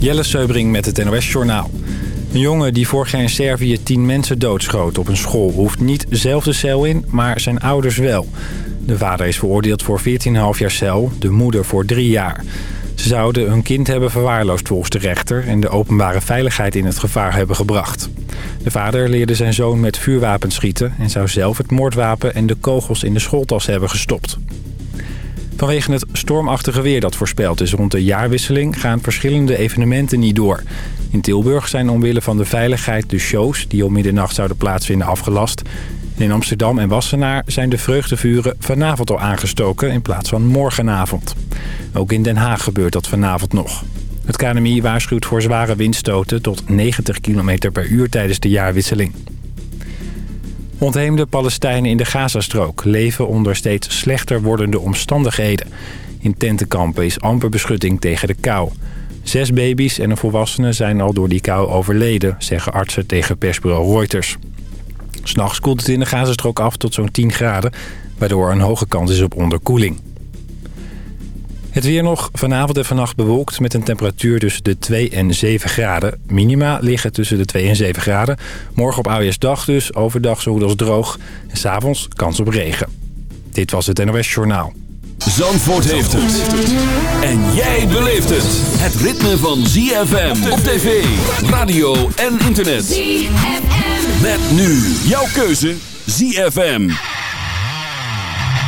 Jelle Seubring met het NOS Journaal. Een jongen die vorig jaar in Servië tien mensen doodschoot op een school... hoeft niet zelf de cel in, maar zijn ouders wel. De vader is veroordeeld voor 14,5 jaar cel, de moeder voor drie jaar. Ze zouden hun kind hebben verwaarloosd volgens de rechter... en de openbare veiligheid in het gevaar hebben gebracht. De vader leerde zijn zoon met vuurwapens schieten... en zou zelf het moordwapen en de kogels in de schooltas hebben gestopt. Vanwege het stormachtige weer dat voorspeld is rond de jaarwisseling... gaan verschillende evenementen niet door. In Tilburg zijn omwille van de veiligheid de shows... die om middernacht zouden plaatsvinden afgelast. In Amsterdam en Wassenaar zijn de vreugdevuren vanavond al aangestoken... in plaats van morgenavond. Ook in Den Haag gebeurt dat vanavond nog. Het KNMI waarschuwt voor zware windstoten tot 90 km per uur tijdens de jaarwisseling. Ontheemde Palestijnen in de Gazastrook leven onder steeds slechter wordende omstandigheden. In tentenkampen is amper beschutting tegen de kou. Zes baby's en een volwassene zijn al door die kou overleden, zeggen artsen tegen persbureau Reuters. S'nachts koelt het in de Gazastrook af tot zo'n 10 graden, waardoor er een hoge kans is op onderkoeling. Het weer nog vanavond en vannacht bewolkt met een temperatuur tussen de 2 en 7 graden. Minima liggen tussen de 2 en 7 graden. Morgen op oudejaarsdag dus, overdag zo goed als droog. En s'avonds kans op regen. Dit was het NOS Journaal. Zandvoort heeft het. En jij beleeft het. Het ritme van ZFM op tv, radio en internet. ZFM. Met nu jouw keuze ZFM.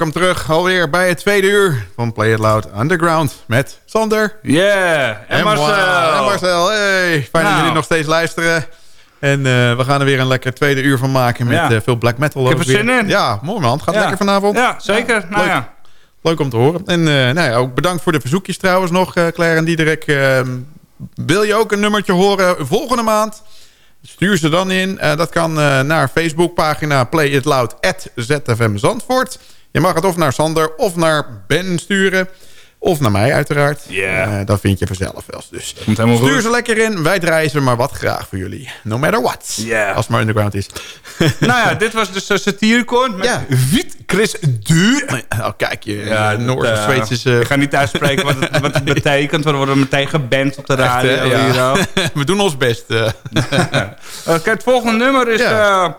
Welkom terug alweer bij het tweede uur van Play It Loud Underground met Sander. Yeah, en, Marcel. En Marcel, hey. Fijn dat Nou. jullie nog steeds luisteren. En eh, we gaan er weer een lekker tweede uur van maken met Ja. eh, veel black metal. Ik heb er zin in. Ja, mooi man. Gaat Ja. lekker vanavond. Ja, zeker. nou leuk. ja. Leuk om te horen. En eh, nou ja, ook bedankt voor de verzoekjes trouwens nog, Claire en Diederik. Eh, wil je ook een nummertje horen volgende maand? Stuur ze dan in. Dat kan naar Facebookpagina Play It Loud ZFM Zandvoort. Je mag het of naar Sander of naar Ben sturen. Of naar mij uiteraard. Ja. Eh, dat vind je vanzelf wel. Dus stuur goed. ze lekker in. Wij draaien ze maar wat graag voor jullie. No matter what. Ja. Als het maar underground is. nou ja, dit was dus uh, Satirekoord met Ja. Wiet Chris Duur. Oh, kijk je. Ja, Ja, Noors of eh, Zweeds is... eh, Ik ga niet uitspreken wat het, wat het betekent. We worden meteen geband op de Echt, radio. hè? Ja. We doen ons best. eh. Oké, het volgende nummer is Ja.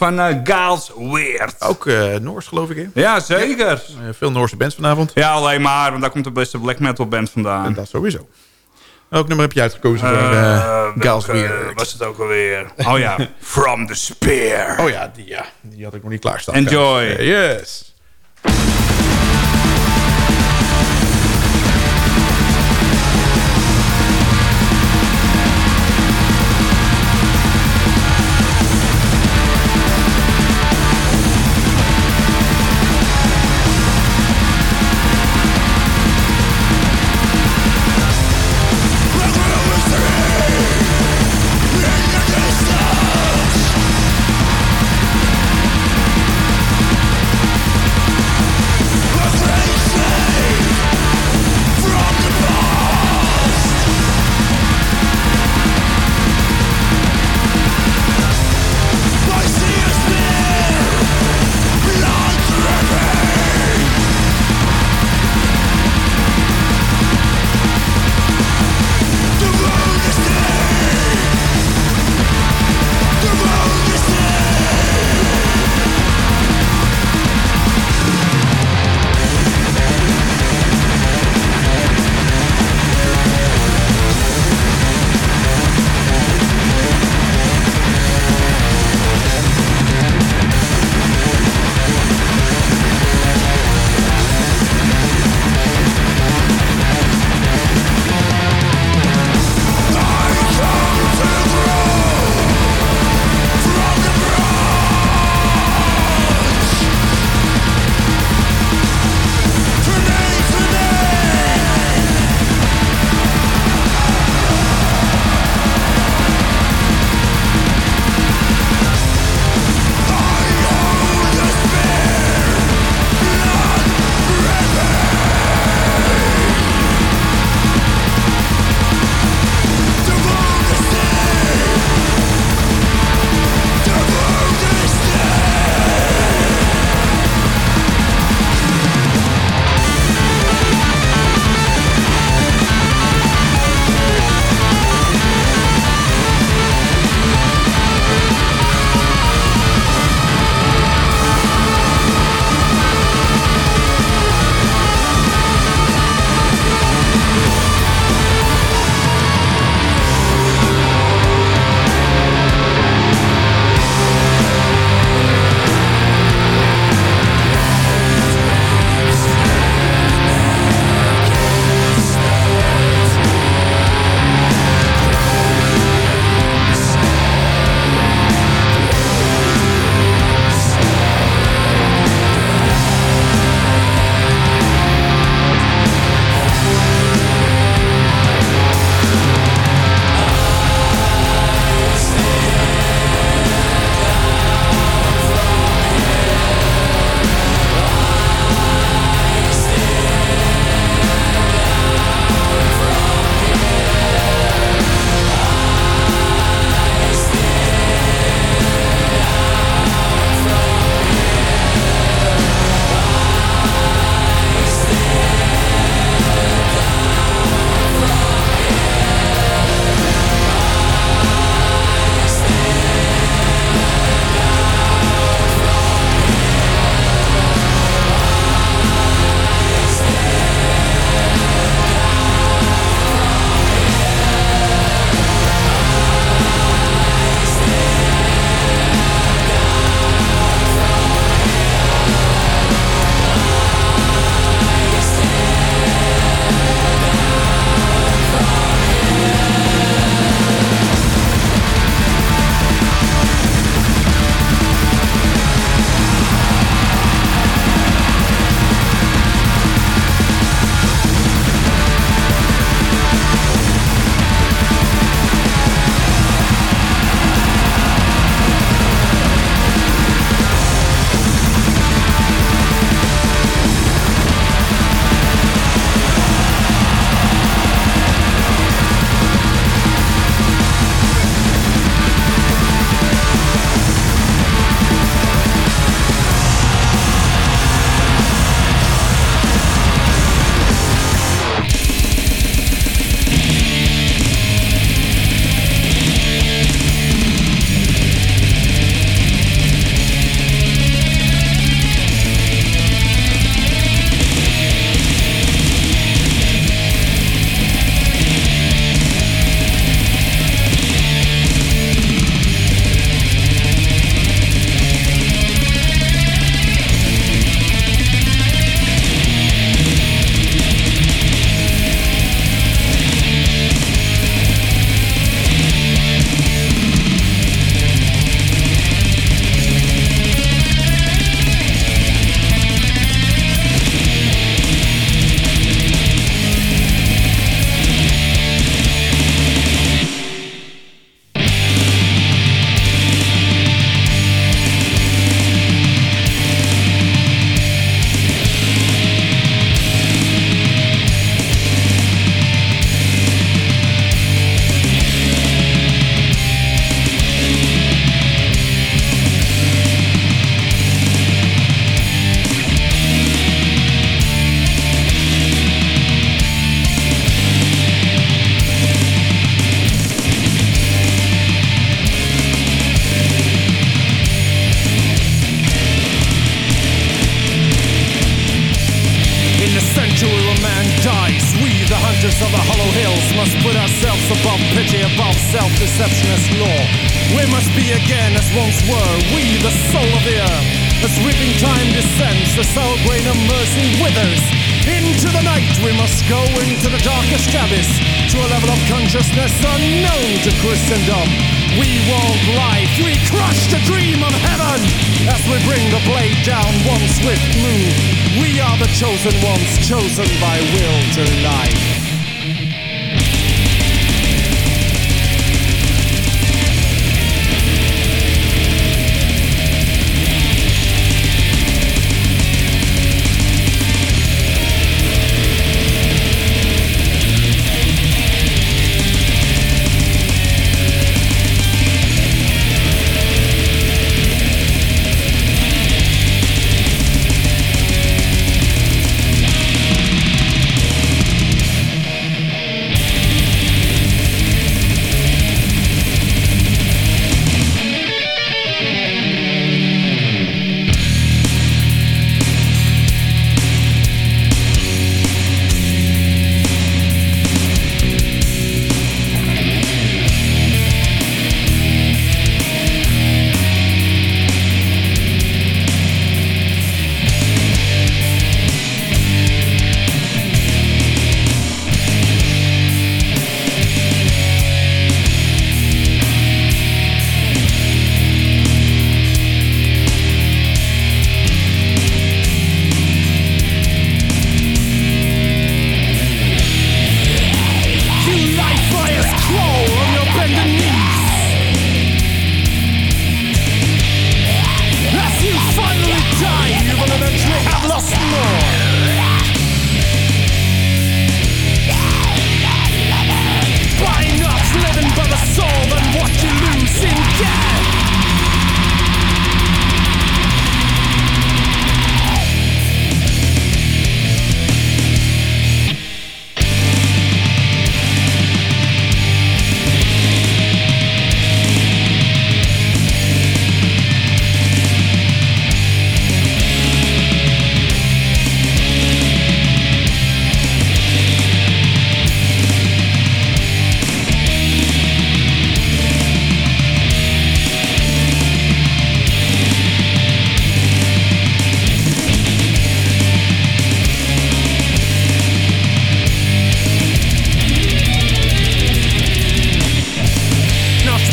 Van eh Gaals Weert. Ook eh, Noors, geloof ik, hè? Ja, zeker. Eh, veel Noorse bands vanavond. Ja, alleen maar, want daar komt de beste black metal band En vandaan. dat sowieso. Welk nummer heb je uitgekozen voor uh, Gaals welke Weird? was het ook alweer? Oh ja, From the Spear. Oh ja die, ja, die had ik nog niet klaarstaan. Enjoy. Yes.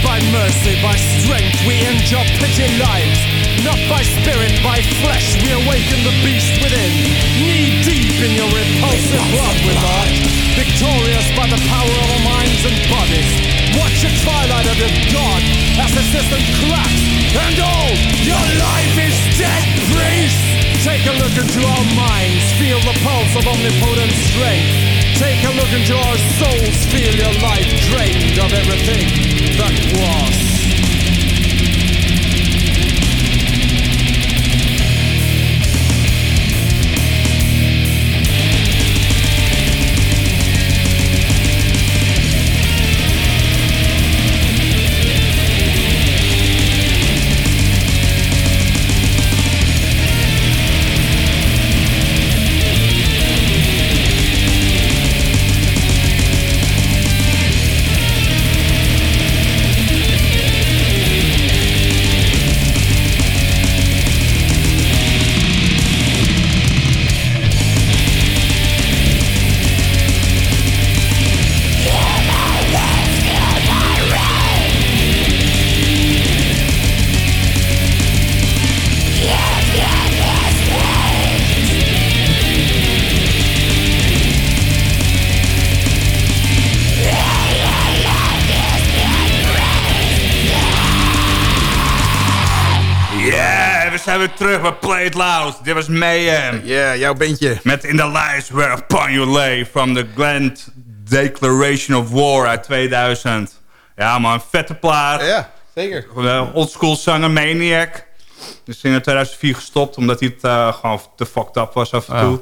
By mercy, by strength we injure pity lives. Not by spirit, by flesh we awaken the beast within. Knee deep in your repulsive blood with art. Victorious by the power of our minds and bodies. Watch the twilight of your God as the system cracks. And all your life is dead, priest! Take a look into our minds, feel the pulse of omnipotent strength. Take a look into our souls, feel your life drained of everything that was. It Loud. Dit was Mayhem. Ja, jouw bandje. Met In the Lies Where Upon You Lay from the Grand Declaration of War uit 2000. Ja man, vette plaat. Ja, zeker. Oldschool zanger Maniac. Dus in 2004 gestopt omdat hij het eh, gewoon te fucked up was af en toe.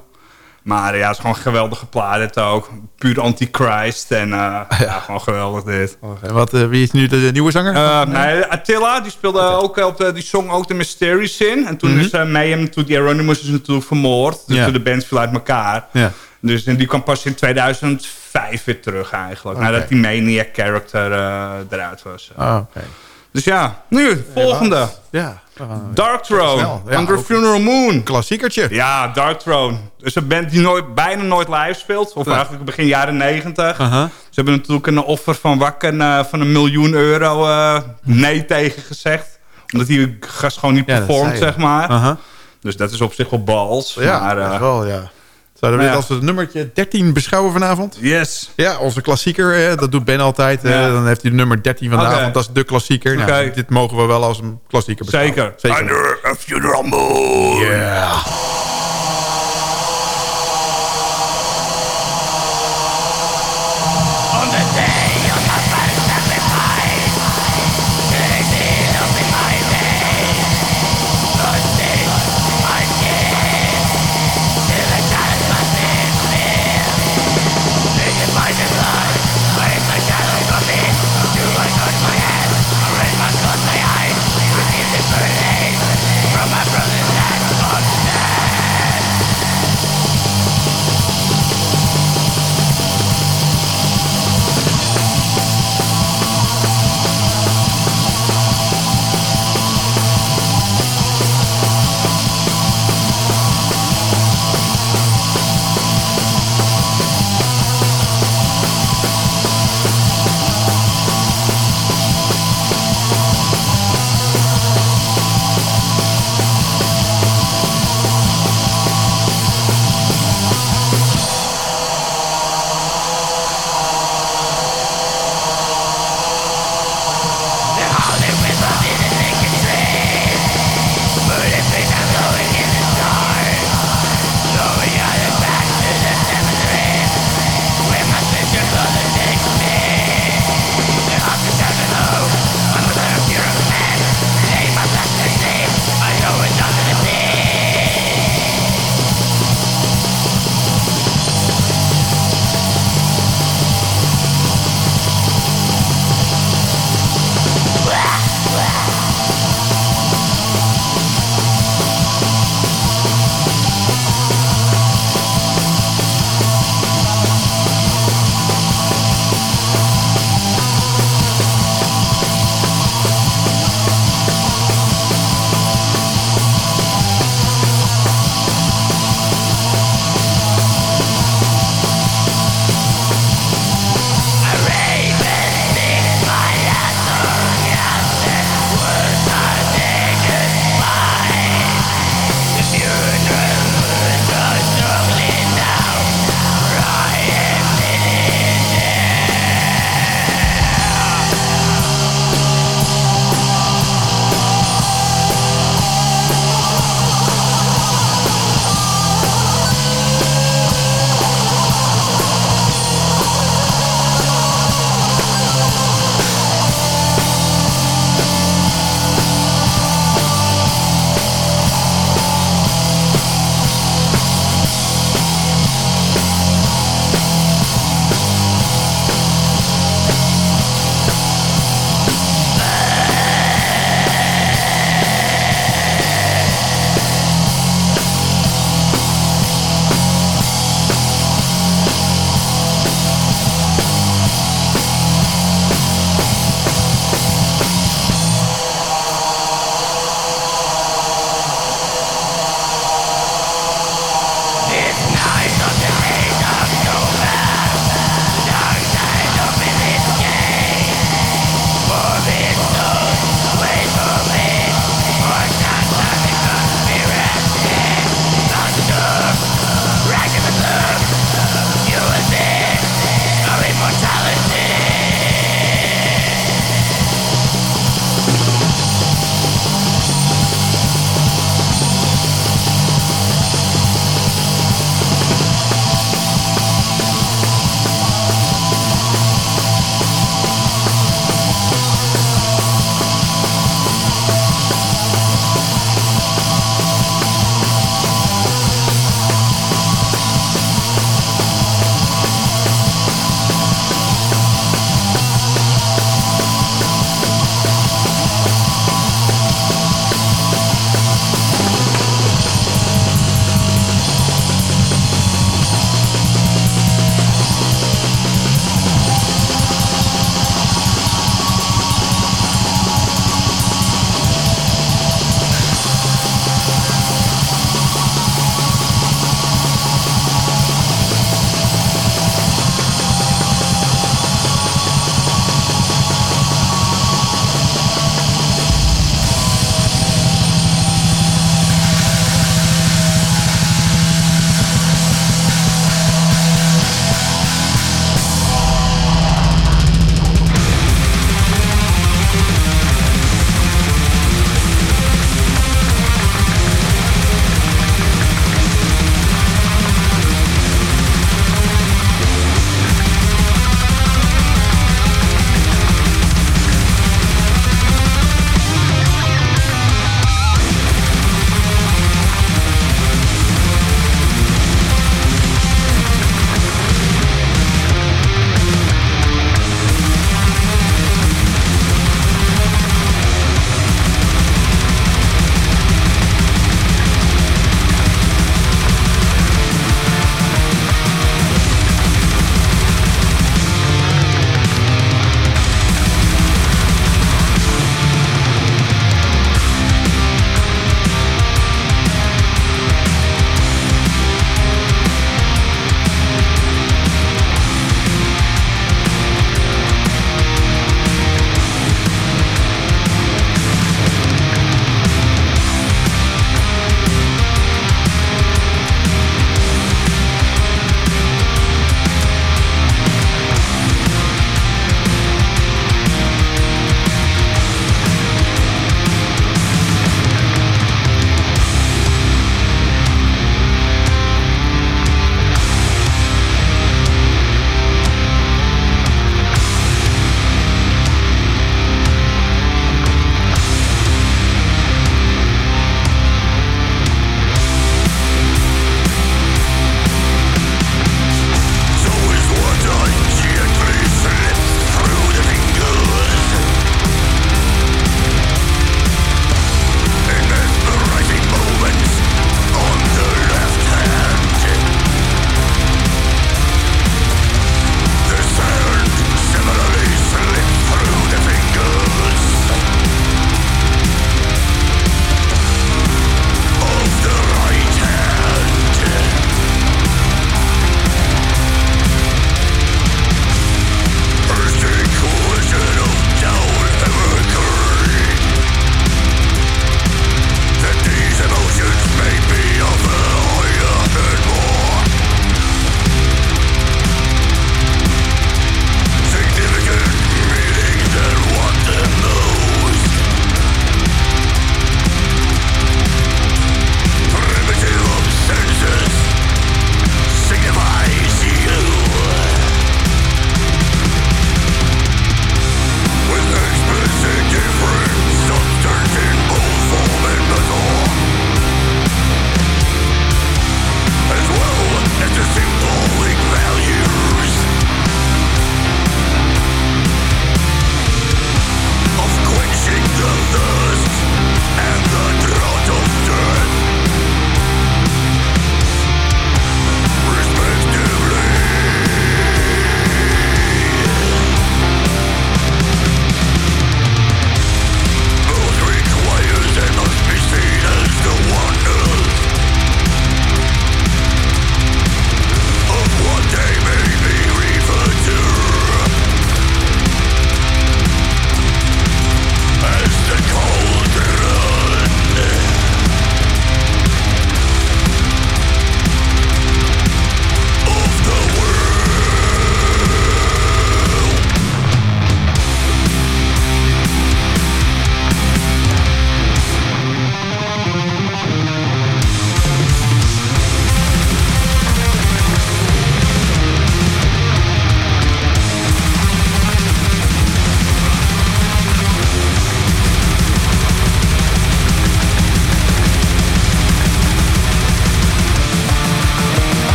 Maar ja, het is gewoon een geweldige plaat ook. Puur antichrist en eh, ja. gewoon geweldig dit. En wat, eh, wie is nu de, nieuwe zanger? Eh, nee, Attila, die speelde ook op de, die song ook de Mysteries in. En toen is uh, Mayhem, toen die Euronymous is natuurlijk vermoord. Dus Ja. toen de band viel uit elkaar. Ja. Dus en die kwam pas in 2005 weer terug eigenlijk. Nadat die Maniac character eruit was. Oh, oké. Dus ja, nu, volgende. Ja. Dark Throne. Ja, Under Funeral Moon. Klassiekertje. Ja, Dark Throne. Dus een band die nooit, bijna nooit live speelt. Of eigenlijk begin jaren negentig. Aha. Ze hebben natuurlijk een offer van Wakken eh, van een miljoen euro eh, nee tegen gezegd. Omdat die gast gewoon niet Ja, dat performt, zeg maar. Aha. Dus dat is op zich wel bals. Ja, maar, eh, echt wel, ja. Zouden we dit ja. als het nummertje 13 beschouwen vanavond? Yes. Ja, onze klassieker. eh, dat doet Ben altijd. eh, Ja. dan heeft hij de nummer 13 van de Oké. avond. Dat is de klassieker. Nou, dit mogen we wel als een klassieker beschouwen. Zeker. Zeker. Under a funeral moon. Yeah.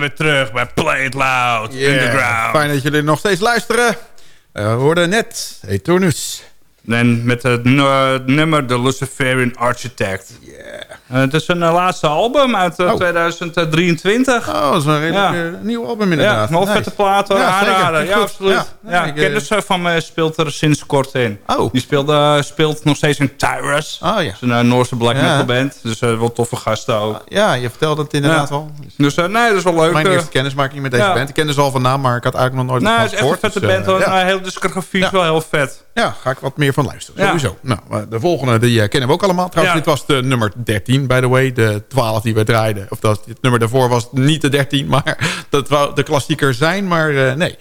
Zijn weer terug bij Play It Loud, Yeah. Underground. Fijn dat jullie nog steeds luisteren. Eh, we hoorden net Eternus. En met het nu- nummer The Luciferian Architect. Eh, het is een eh, laatste album uit eh, Oh. 2023. Oh, dat is een redelijk Ja. eh, nieuw album Ja, inderdaad. een wel Nice. vette plaat hoor, Ja, aanraden. Ja, absoluut. Ja. Ja, Ja, ja, kennis eh, van me speelt er sinds kort in. Oh. Die speelde, speelt nog steeds in Tyrus. Oh ja. Dat is een eh, Noorse black Ja. metal band. Dus eh, wel toffe gasten ook. Ja, je vertelde het inderdaad Ja. al. Dus eh, nee, dat is wel leuk. Mijn eh. eerste kennismaking met deze ja. band. Ik kende ze al van naam, maar ik had eigenlijk nog nooit Nou, van het is echt een gehoord. vette Dus, band eh, hoor. ja. Nou, heel discografie is Ja. wel heel vet. Ja, ga ik wat meer van luisteren. Ja. Sowieso. Nou, eh, de volgende die eh, kennen we ook allemaal. Trouwens, dit was de nummer 13, by the way. De 12 die we draaiden. Of dat, het nummer daarvoor was niet de 13, maar dat wou de klassieker zijn. Maar eh, nee,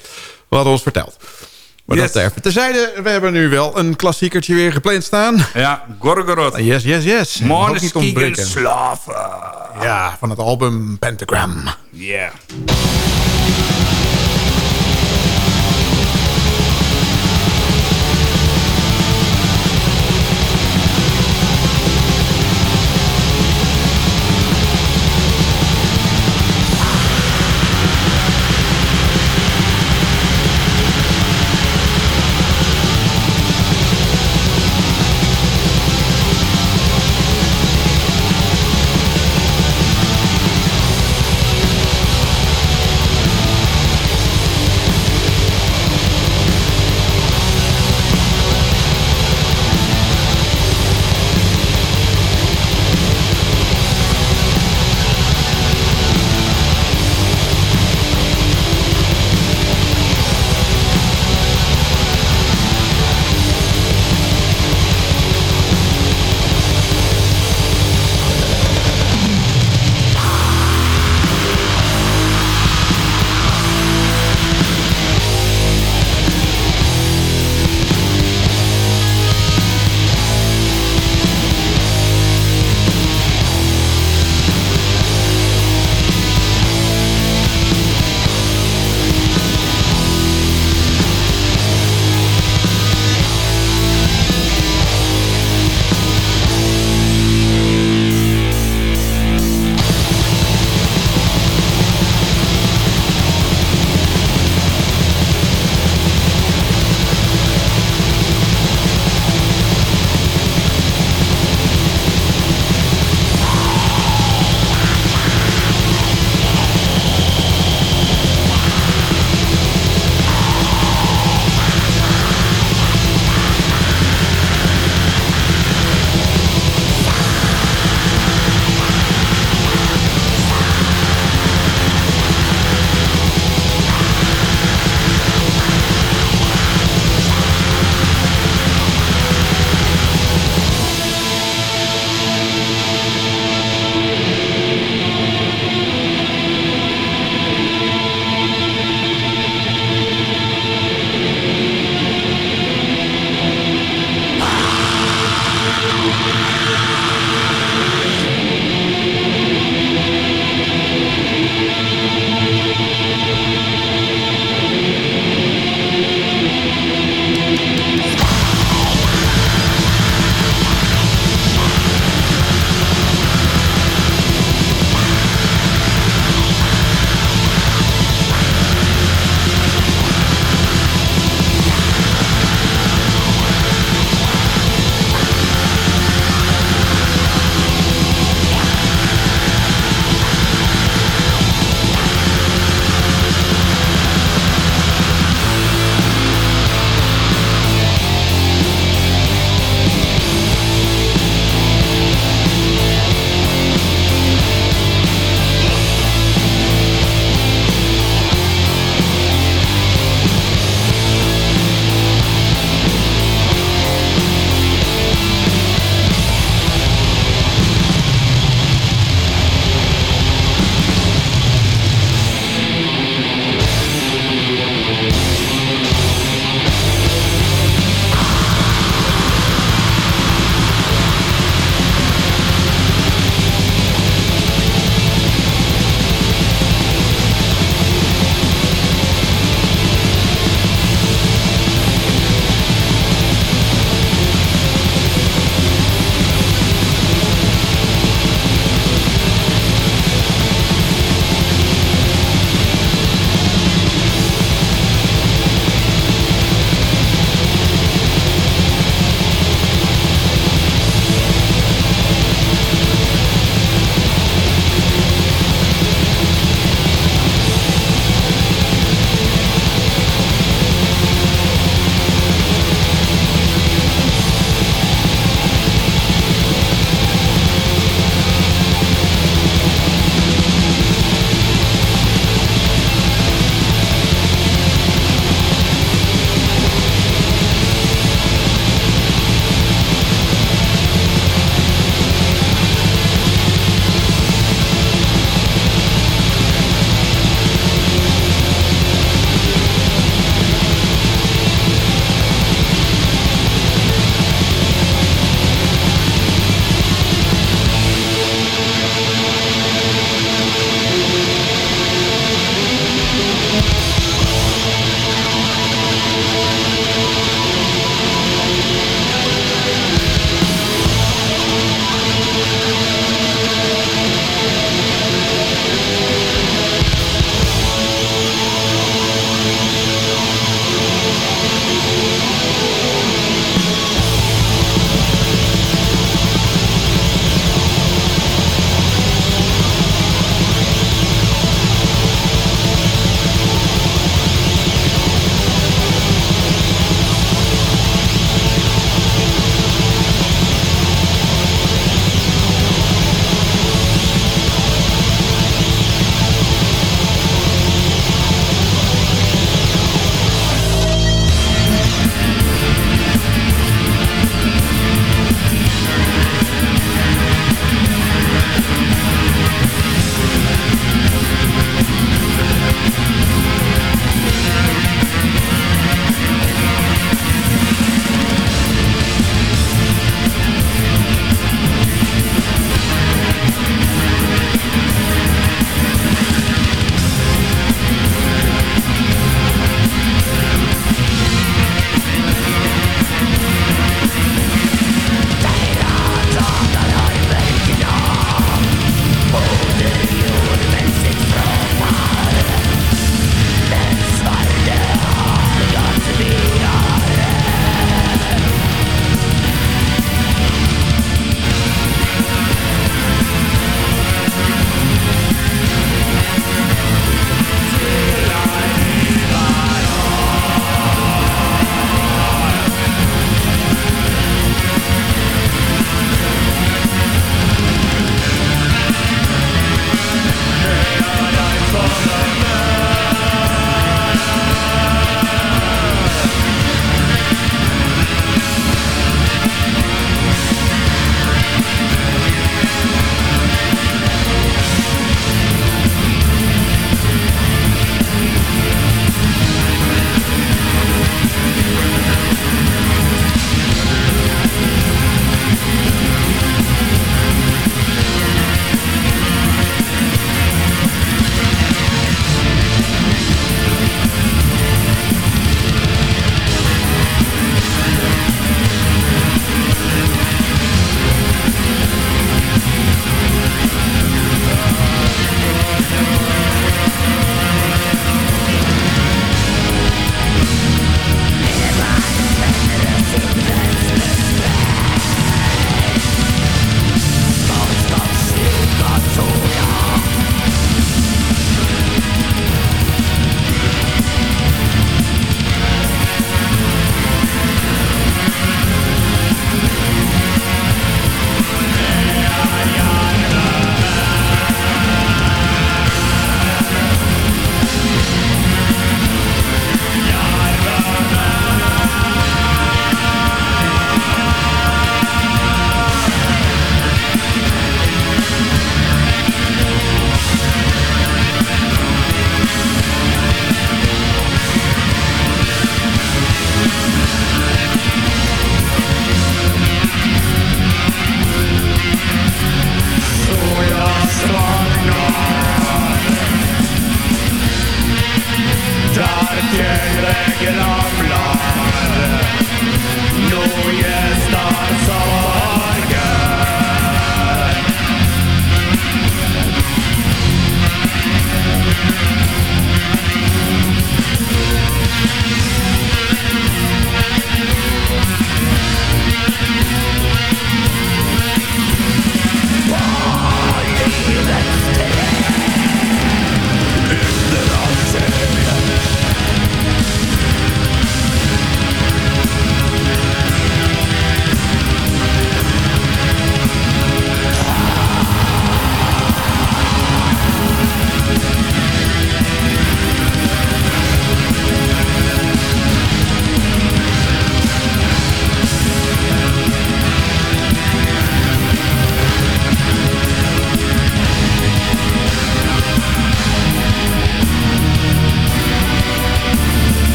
we hadden ons verteld. Maar Yes. dat even terzijde. We hebben nu wel een klassiekertje weer gepland staan. Ja, Gorgoroth. Yes, yes, yes. Måneskin. Slaven. Ja, van het album Pentagram. Yeah.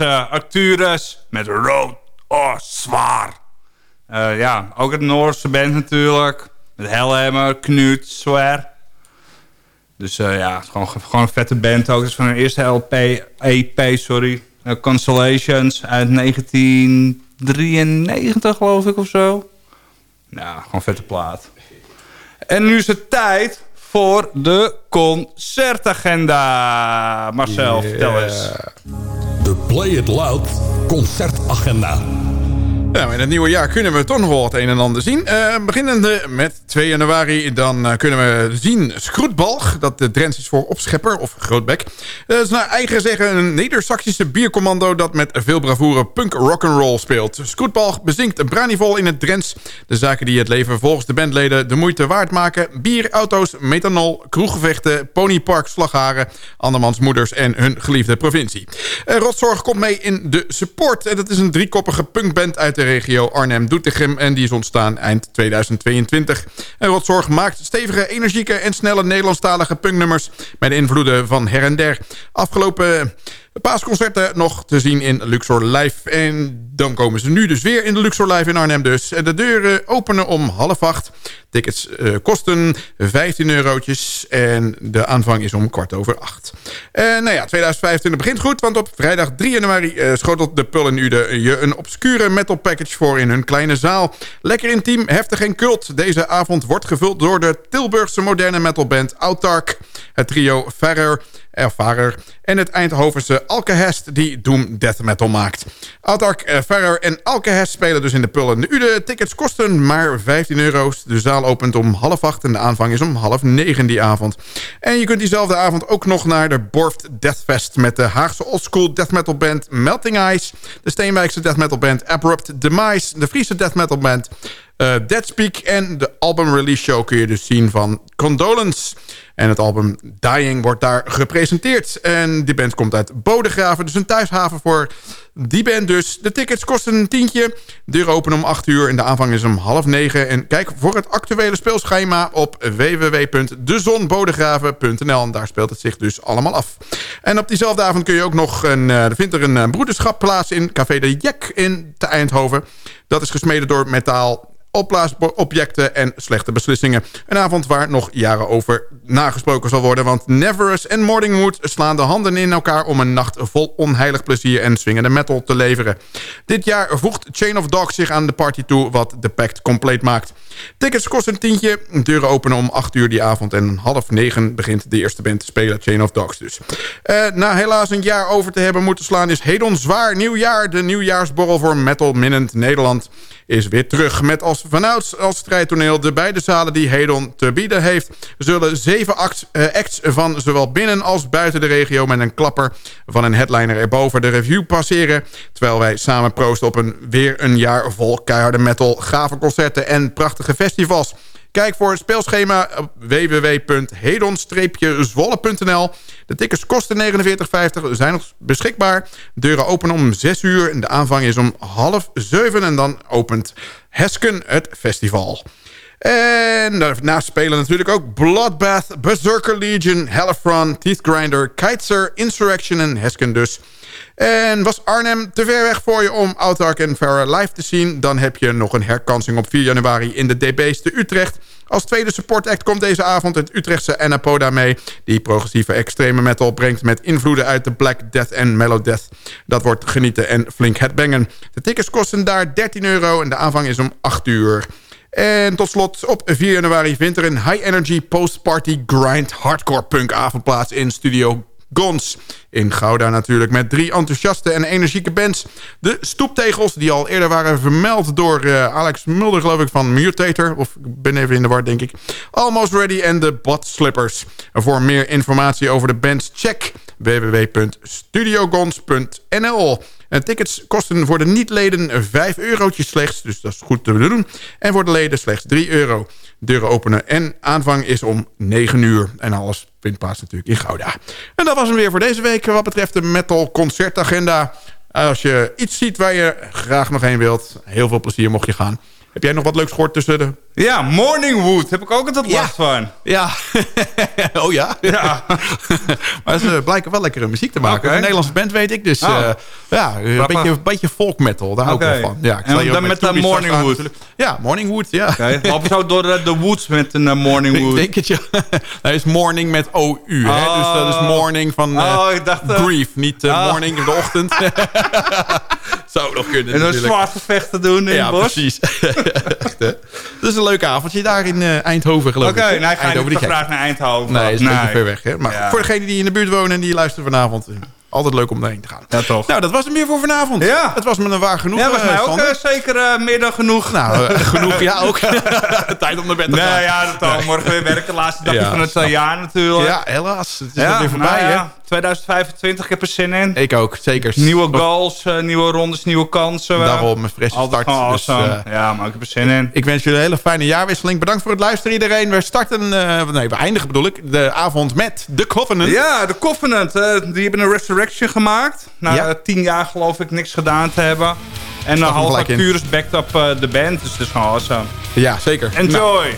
Uh, Arcturus met Rood or Zwaar. Uh, ja, ook het Noorse band natuurlijk. Met Hellhammer, Knut, Zwaar. Dus uh, ja, gewoon, gewoon een vette band ook. Is van hun eerste LP, EP, sorry. Constellations uit 1993 geloof ik of zo. Ja, gewoon vette plaat. En nu is het tijd voor de concertagenda. Marcel, yeah. vertel eens. De Play It Loud concertagenda. Nou, in het nieuwe jaar kunnen we toch nog wel het een en ander zien. Uh, beginnende met 2 januari, dan uh, kunnen we zien Schroetbalg. Dat de Drents is voor opschepper of grootbek. Dat is naar eigen zeggen een Neder-Saxische biercommando... dat met veel bravoure punk rock'n'roll speelt. Schroetbalg bezinkt branivol in het Drents. De zaken die het leven volgens de bandleden de moeite waard maken. Bier, auto's, methanol, kroeggevechten, ponypark, slagharen... andermans moeders en hun geliefde provincie. Rotzorg komt mee in de support. En dat is een driekoppige punkband uit de regio Arnhem-Doetinchem... en die is ontstaan eind 2022. En Rotzorg maakt stevige, energieke en snelle Nederlandstalige punknummers... met invloeden van her en der. Afgelopen paasconcerten nog te zien in Luxor Live. En dan komen ze nu dus weer in de Luxor Live in Arnhem dus. De deuren openen om half acht. Tickets uh, kosten 15 eurotjes. En de aanvang is om kwart over acht. En nou ja, 2025 begint goed. Want op vrijdag 3 januari uh, schotelt de Pul en Ude je een obscure metal package voor in hun kleine zaal. Lekker intiem, heftig en cult. Deze avond wordt gevuld door de Tilburgse moderne metalband Autark. Het trio Ferrer Ervarer en het Eindhovense Alkehest die Doom Death Metal maakt. Autark, Ferrer en Alkehest spelen dus in de Pul en de Ude. Tickets kosten maar 15 euro's. De zaal opent om half acht en de aanvang is om half negen die avond. En je kunt diezelfde avond ook nog naar de Borft Deathfest... met de Haagse oldschool death metal band Melting Ice... de Steenwijkse death metal band Abrupt Demise... de Friese death metal band uh, Deadspeak... en de album release show kun je dus zien van Condolence... En het album Dying wordt daar gepresenteerd. En die band komt uit Bodegraven, dus een thuishaven voor die band dus. De tickets kosten een tientje. Deur open om 8 uur en de aanvang is om half 9. En kijk voor het actuele speelschema op www.dezonbodegraven.nl. En daar speelt het zich dus allemaal af. En op diezelfde avond kun je ook nog... Een, er vindt er een broederschap plaats in Café de Jek in te Eindhoven. Dat is gesmeden door metaal opblaasobjecten en slechte beslissingen. Een avond waar nog jaren over nagesproken zal worden... want Neverus en Morningwood slaan de handen in elkaar... om een nacht vol onheilig plezier en swingende metal te leveren. Dit jaar voegt Chain of Dogs zich aan de party toe... wat de pact compleet maakt. Tickets kosten een tientje, deuren openen om 8 uur die avond... en om half negen begint de eerste band te spelen, Chain of Dogs dus. Uh, na helaas een jaar over te hebben moeten slaan... is Hedon Zwaar Nieuwjaar, de nieuwjaarsborrel voor metal minnend Nederland is weer terug. Met als vanouds als strijdtoneel de beide zalen die Hedon te bieden heeft... zullen zeven acts, uh, acts van zowel binnen als buiten de regio... met een klapper van een headliner erboven de review passeren... terwijl wij samen proosten op een weer een jaar vol keiharde metal... gave concerten en prachtige festivals... Kijk voor het speelschema op www.hedon-zwolle.nl. De tickets kosten 49,50, zijn nog beschikbaar. Deuren openen om 6 uur en de aanvang is om half 7. En dan opent Hesken het festival. En daarnaast spelen natuurlijk ook Bloodbath, Berserker Legion, Hellefron, Teethgrinder, Kiteser, Insurrection en Hesken dus... En was Arnhem te ver weg voor je om Autark en Farah live te zien... dan heb je nog een herkansing op 4 januari in de DB's te Utrecht. Als tweede supportact komt deze avond het Utrechtse Anapoda mee... die progressieve extreme metal brengt met invloeden uit de Black Death en Mellow Death. Dat wordt genieten en flink headbangen. De tickets kosten daar 13 euro en de aanvang is om 8 uur. En tot slot, op 4 januari vindt er een high-energy post-party grind hardcore punk avond plaats in Studio Gons. In Gouda natuurlijk met drie enthousiaste en energieke bands. De stoeptegels die al eerder waren vermeld door uh, Alex Mulder geloof ik van Mutator. Of ik ben even in de war denk ik. Almost Ready en de Butt Slippers. Voor meer informatie over de bands check www.studiogons.nl en tickets kosten voor de niet-leden 5 eurotjes slechts. Dus dat is goed te doen. En voor de leden slechts 3 euro. Deuren openen en aanvang is om 9 uur. En alles vindt plaats natuurlijk in Gouda. En dat was hem weer voor deze week wat betreft de metal concertagenda. Als je iets ziet waar je graag nog heen wilt, heel veel plezier mocht je gaan. Heb jij nog wat leuks gehoord tussen de... Ja, Morningwood heb ik ook altijd last van. Ja. oh ja? Ja. maar ze blijken wel lekkere muziek te maken. Oké. Een Nederlandse band weet ik. Dus Oh. eh, ja, een beetje, een beetje folk metal. Daar hou ik wel van. Ja, ik En dan met de Toebie straks Morningwood. Ja, Morningwood, ja. Lopen zo door de, de woods met een uh, Ik Morningwood. denk het, ja. Dat is morning met OU. Hè? Dus dat is morning van eh, Oh, ik dacht, eh, grief. Niet eh, ah. morning in de ochtend. Zou nog kunnen En een zwaar gevecht te doen in Ja, het bos. precies. Echt, hè? Dat is een leuk avondje daar in eh, Eindhoven, geloof Oké, ik. nou, ik ga niet graag naar Eindhoven. Nee, is een beetje ver weg. Hè? Maar Ja. voor degenen die in de buurt wonen en die luisteren vanavond... eh, altijd leuk om daarheen te gaan. Ja, toch. Nou, dat was hem weer voor vanavond. Ja. Het was me een waar genoeg, Ja, was eh, mij ook Sander. eh, zeker eh, meer dan genoeg. Nou, eh, genoeg. Ja, ook. Tijd om naar bed te gaan. nee, ja, dat ook. Morgen weer werken. Laatste dagje van het eh, jaar natuurlijk. Ja, helaas. Het is Ja, er weer voorbij, nou hè? ja, 2025, ik heb er zin in. Ik ook, zeker. Nieuwe goals, eh, nieuwe rondes, nieuwe kansen. eh. Daarom een frisse start. Dus, eh, ja, maar ik heb er zin in. Ik wens jullie een hele fijne jaarwisseling. Bedankt voor het luisteren iedereen. We starten, eh, nee, we eindigen bedoel ik, de avond met The Covenant. Ja, de Covenant. eh, die hebben een resurrection gemaakt. Na Ja. tien jaar geloof ik niks gedaan te hebben. En een hem half in. Arcturus backed up eh, de band. Dus dat is gewoon awesome. Ja, zeker. Nou, Enjoy!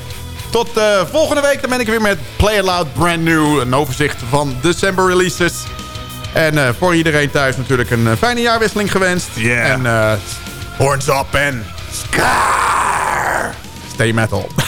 tot eh, volgende week. Dan ben ik weer met Play It Loud Brand New. Een overzicht van December releases. En eh, voor iedereen thuis natuurlijk een fijne jaarwisseling gewenst. Yeah. En horns up en scar. Stay metal.